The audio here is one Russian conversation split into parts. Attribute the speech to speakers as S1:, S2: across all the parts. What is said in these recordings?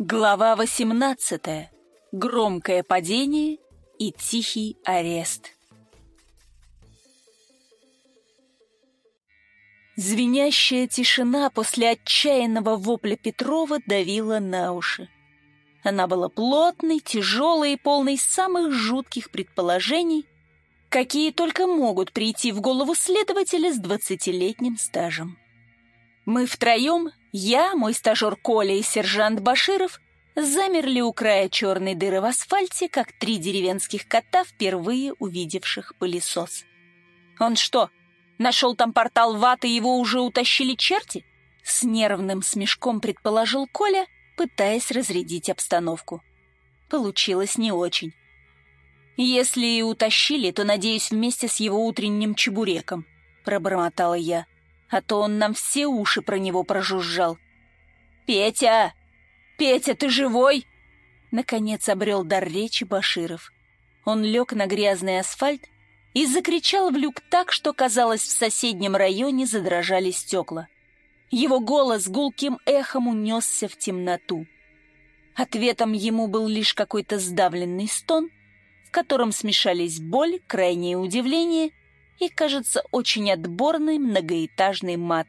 S1: Глава 18. Громкое падение и тихий арест. Звенящая тишина после отчаянного вопля Петрова давила на уши. Она была плотной, тяжелой и полной самых жутких предположений, какие только могут прийти в голову следователя с двадцатилетним стажем. Мы втроем, я, мой стажер Коля и сержант Баширов, замерли у края черной дыры в асфальте, как три деревенских кота, впервые увидевших пылесос. «Он что, нашел там портал ваты, его уже утащили черти?» С нервным смешком предположил Коля, пытаясь разрядить обстановку. Получилось не очень. «Если и утащили, то, надеюсь, вместе с его утренним чебуреком», — пробормотала я а то он нам все уши про него прожужжал. «Петя! Петя, ты живой?» Наконец обрел дар речи Баширов. Он лег на грязный асфальт и закричал в люк так, что, казалось, в соседнем районе задрожали стекла. Его голос гулким эхом унесся в темноту. Ответом ему был лишь какой-то сдавленный стон, в котором смешались боль, крайнее удивление и, кажется, очень отборный многоэтажный мат.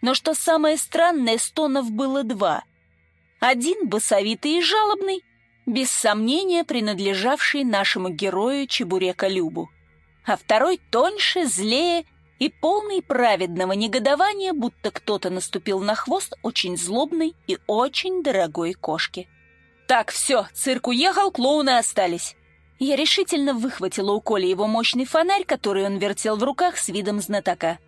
S1: Но что самое странное, стонов было два. Один басовитый и жалобный, без сомнения принадлежавший нашему герою Чебурека Любу, а второй тоньше, злее и полный праведного негодования, будто кто-то наступил на хвост очень злобной и очень дорогой кошки. «Так, все, цирк уехал, клоуны остались. Я решительно выхватила у Коли его мощный фонарь, который он вертел в руках с видом знатока.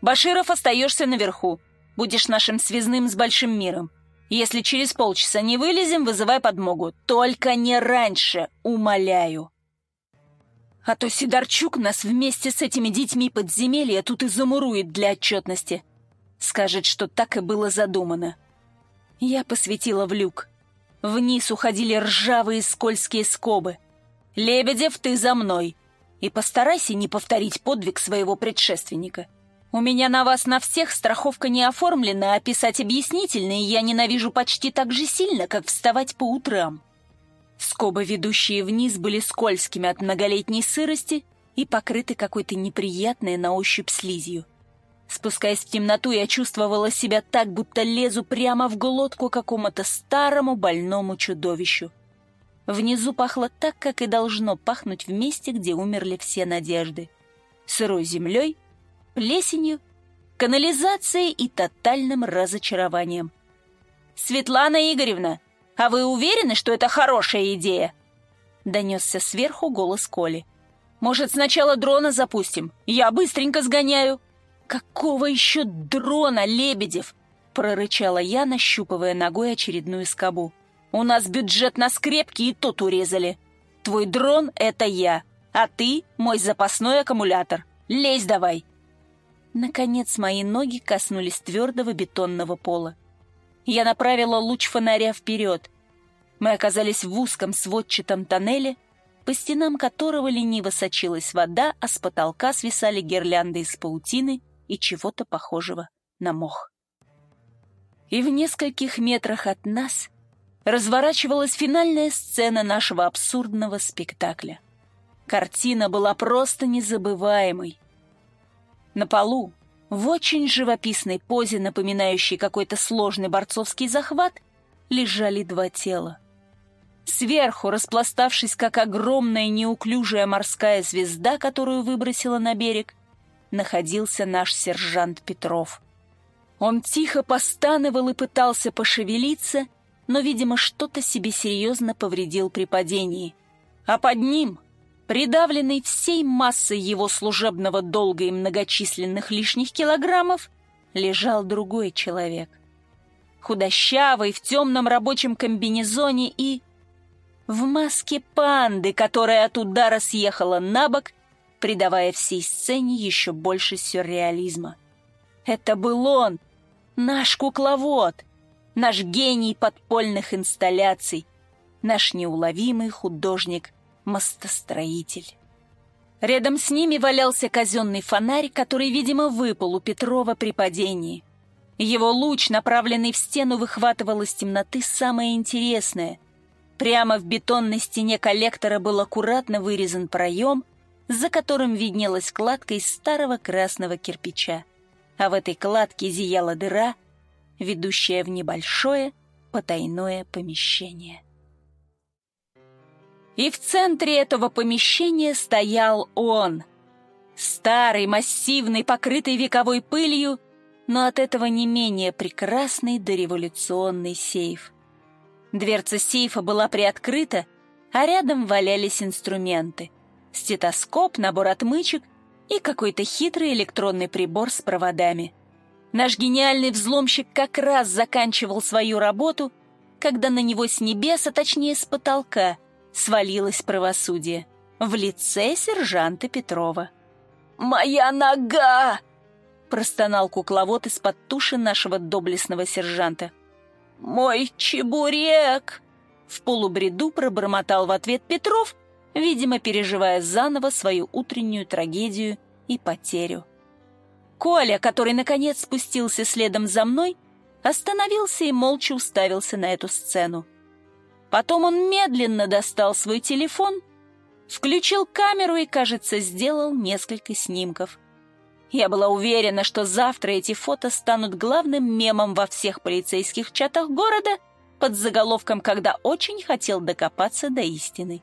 S1: «Баширов, остаешься наверху. Будешь нашим связным с большим миром. Если через полчаса не вылезем, вызывай подмогу. Только не раньше, умоляю». А то Сидорчук нас вместе с этими детьми подземелья тут и замурует для отчетности. Скажет, что так и было задумано. Я посветила в люк. Вниз уходили ржавые скользкие скобы. «Лебедев, ты за мной!» И постарайся не повторить подвиг своего предшественника. У меня на вас на всех страховка не оформлена, а писать объяснительные я ненавижу почти так же сильно, как вставать по утрам. Скобы, ведущие вниз, были скользкими от многолетней сырости и покрыты какой-то неприятной на ощупь слизью. Спускаясь в темноту, я чувствовала себя так, будто лезу прямо в глотку какому-то старому больному чудовищу. Внизу пахло так, как и должно пахнуть в месте, где умерли все надежды. Сырой землей, плесенью, канализацией и тотальным разочарованием. «Светлана Игоревна, а вы уверены, что это хорошая идея?» Донесся сверху голос Коли. «Может, сначала дрона запустим? Я быстренько сгоняю». «Какого еще дрона, Лебедев?» прорычала я, нащупывая ногой очередную скобу. У нас бюджет на скрепки и тот урезали. Твой дрон — это я, а ты — мой запасной аккумулятор. Лезь давай!» Наконец мои ноги коснулись твердого бетонного пола. Я направила луч фонаря вперед. Мы оказались в узком сводчатом тоннеле, по стенам которого лениво сочилась вода, а с потолка свисали гирлянды из паутины и чего-то похожего на мох. И в нескольких метрах от нас разворачивалась финальная сцена нашего абсурдного спектакля. Картина была просто незабываемой. На полу, в очень живописной позе, напоминающей какой-то сложный борцовский захват, лежали два тела. Сверху, распластавшись, как огромная неуклюжая морская звезда, которую выбросила на берег, находился наш сержант Петров. Он тихо постановал и пытался пошевелиться, но, видимо, что-то себе серьезно повредил при падении. А под ним, придавленный всей массой его служебного долга и многочисленных лишних килограммов, лежал другой человек. Худощавый, в темном рабочем комбинезоне и... в маске панды, которая от удара съехала на бок, придавая всей сцене еще больше сюрреализма. Это был он, наш кукловод — наш гений подпольных инсталляций, наш неуловимый художник-мостостроитель. Рядом с ними валялся казенный фонарь, который, видимо, выпал у Петрова при падении. Его луч, направленный в стену, выхватывал из темноты самое интересное. Прямо в бетонной стене коллектора был аккуратно вырезан проем, за которым виднелась кладка из старого красного кирпича. А в этой кладке зияла дыра, ведущая в небольшое потайное помещение. И в центре этого помещения стоял он. Старый, массивный, покрытый вековой пылью, но от этого не менее прекрасный дореволюционный сейф. Дверца сейфа была приоткрыта, а рядом валялись инструменты. Стетоскоп, набор отмычек и какой-то хитрый электронный прибор с проводами. Наш гениальный взломщик как раз заканчивал свою работу, когда на него с небес, а точнее с потолка, свалилось правосудие в лице сержанта Петрова. «Моя нога!» — простонал кукловод из-под туши нашего доблестного сержанта. «Мой чебурек!» — в полубреду пробормотал в ответ Петров, видимо, переживая заново свою утреннюю трагедию и потерю. Коля, который, наконец, спустился следом за мной, остановился и молча уставился на эту сцену. Потом он медленно достал свой телефон, включил камеру и, кажется, сделал несколько снимков. Я была уверена, что завтра эти фото станут главным мемом во всех полицейских чатах города под заголовком «Когда очень хотел докопаться до истины».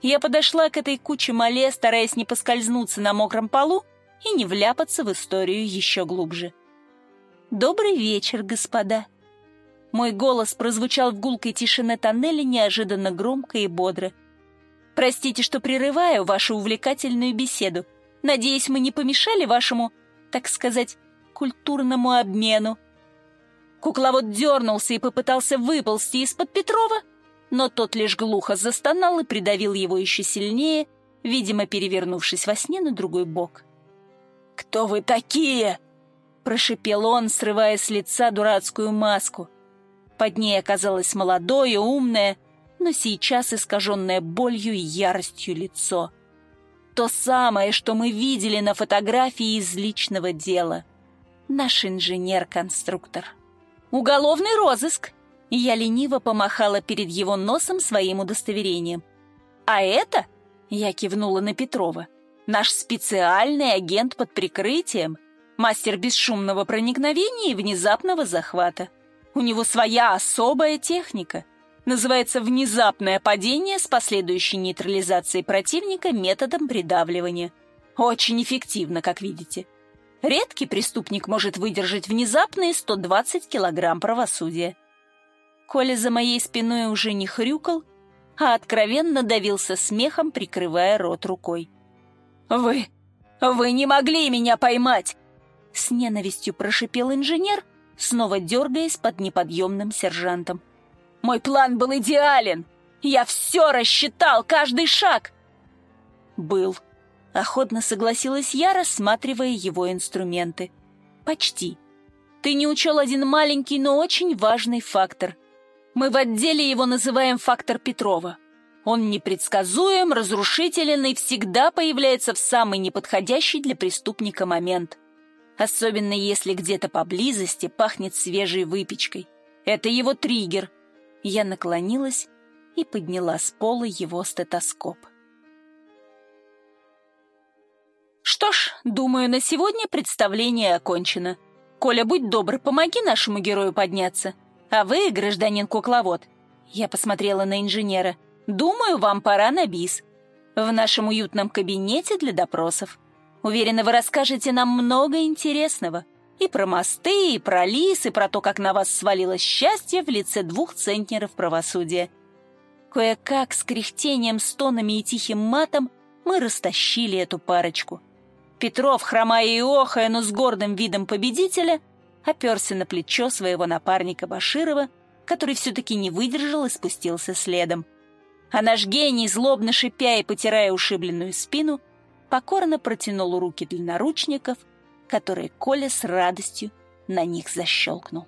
S1: Я подошла к этой куче мале, стараясь не поскользнуться на мокром полу и не вляпаться в историю еще глубже. «Добрый вечер, господа!» Мой голос прозвучал в гулкой тишине тоннеля неожиданно громко и бодро. «Простите, что прерываю вашу увлекательную беседу. Надеюсь, мы не помешали вашему, так сказать, культурному обмену». Кукловод дернулся и попытался выползти из-под Петрова, но тот лишь глухо застонал и придавил его еще сильнее, видимо, перевернувшись во сне на другой бок. «Кто вы такие?» — прошипел он, срывая с лица дурацкую маску — под ней оказалось молодое, умное, но сейчас искаженное болью и яростью лицо. То самое, что мы видели на фотографии из личного дела. Наш инженер-конструктор. «Уголовный розыск!» Я лениво помахала перед его носом своим удостоверением. «А это?» — я кивнула на Петрова. «Наш специальный агент под прикрытием, мастер бесшумного проникновения и внезапного захвата. У него своя особая техника. Называется внезапное падение с последующей нейтрализацией противника методом придавливания. Очень эффективно, как видите. Редкий преступник может выдержать внезапные 120 килограмм правосудия. Коля за моей спиной уже не хрюкал, а откровенно давился смехом, прикрывая рот рукой. «Вы... вы не могли меня поймать!» С ненавистью прошипел инженер — снова дергаясь под неподъемным сержантом. «Мой план был идеален! Я все рассчитал, каждый шаг!» «Был», — охотно согласилась я, рассматривая его инструменты. «Почти. Ты не учел один маленький, но очень важный фактор. Мы в отделе его называем фактор Петрова. Он непредсказуем, разрушителен и всегда появляется в самый неподходящий для преступника момент — особенно если где-то поблизости пахнет свежей выпечкой. Это его триггер. Я наклонилась и подняла с пола его стетоскоп. Что ж, думаю, на сегодня представление окончено. Коля, будь добр, помоги нашему герою подняться. А вы, гражданин кукловод, я посмотрела на инженера, думаю, вам пора на бис. В нашем уютном кабинете для допросов. Уверена, вы расскажете нам много интересного. И про мосты, и про лис, и про то, как на вас свалилось счастье в лице двух центнеров правосудия. Кое-как с кряхтением, стонами и тихим матом мы растащили эту парочку. Петров, хромая и охая, но с гордым видом победителя, оперся на плечо своего напарника Баширова, который все-таки не выдержал и спустился следом. А наш гений, злобно шипя и потирая ушибленную спину, покорно протянул руки для наручников, которые Коля с радостью на них защелкнул.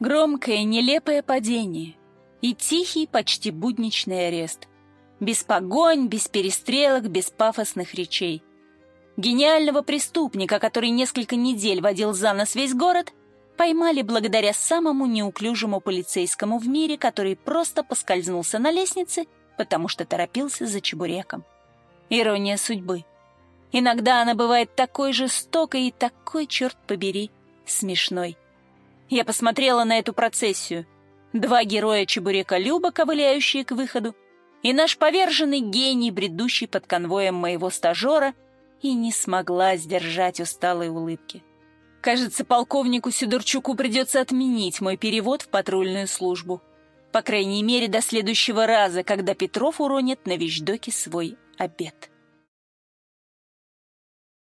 S1: Громкое, нелепое падение и тихий, почти будничный арест. Без погонь, без перестрелок, без пафосных речей. Гениального преступника, который несколько недель водил за нос весь город, Поймали благодаря самому неуклюжему полицейскому в мире, который просто поскользнулся на лестнице, потому что торопился за чебуреком. Ирония судьбы. Иногда она бывает такой жестокой и такой, черт побери, смешной. Я посмотрела на эту процессию. Два героя чебурека Люба, ковыляющие к выходу, и наш поверженный гений, бредущий под конвоем моего стажера, и не смогла сдержать усталой улыбки. Кажется, полковнику Сидорчуку придется отменить мой перевод в патрульную службу. По крайней мере, до следующего раза, когда Петров уронит на вещдоке свой обед.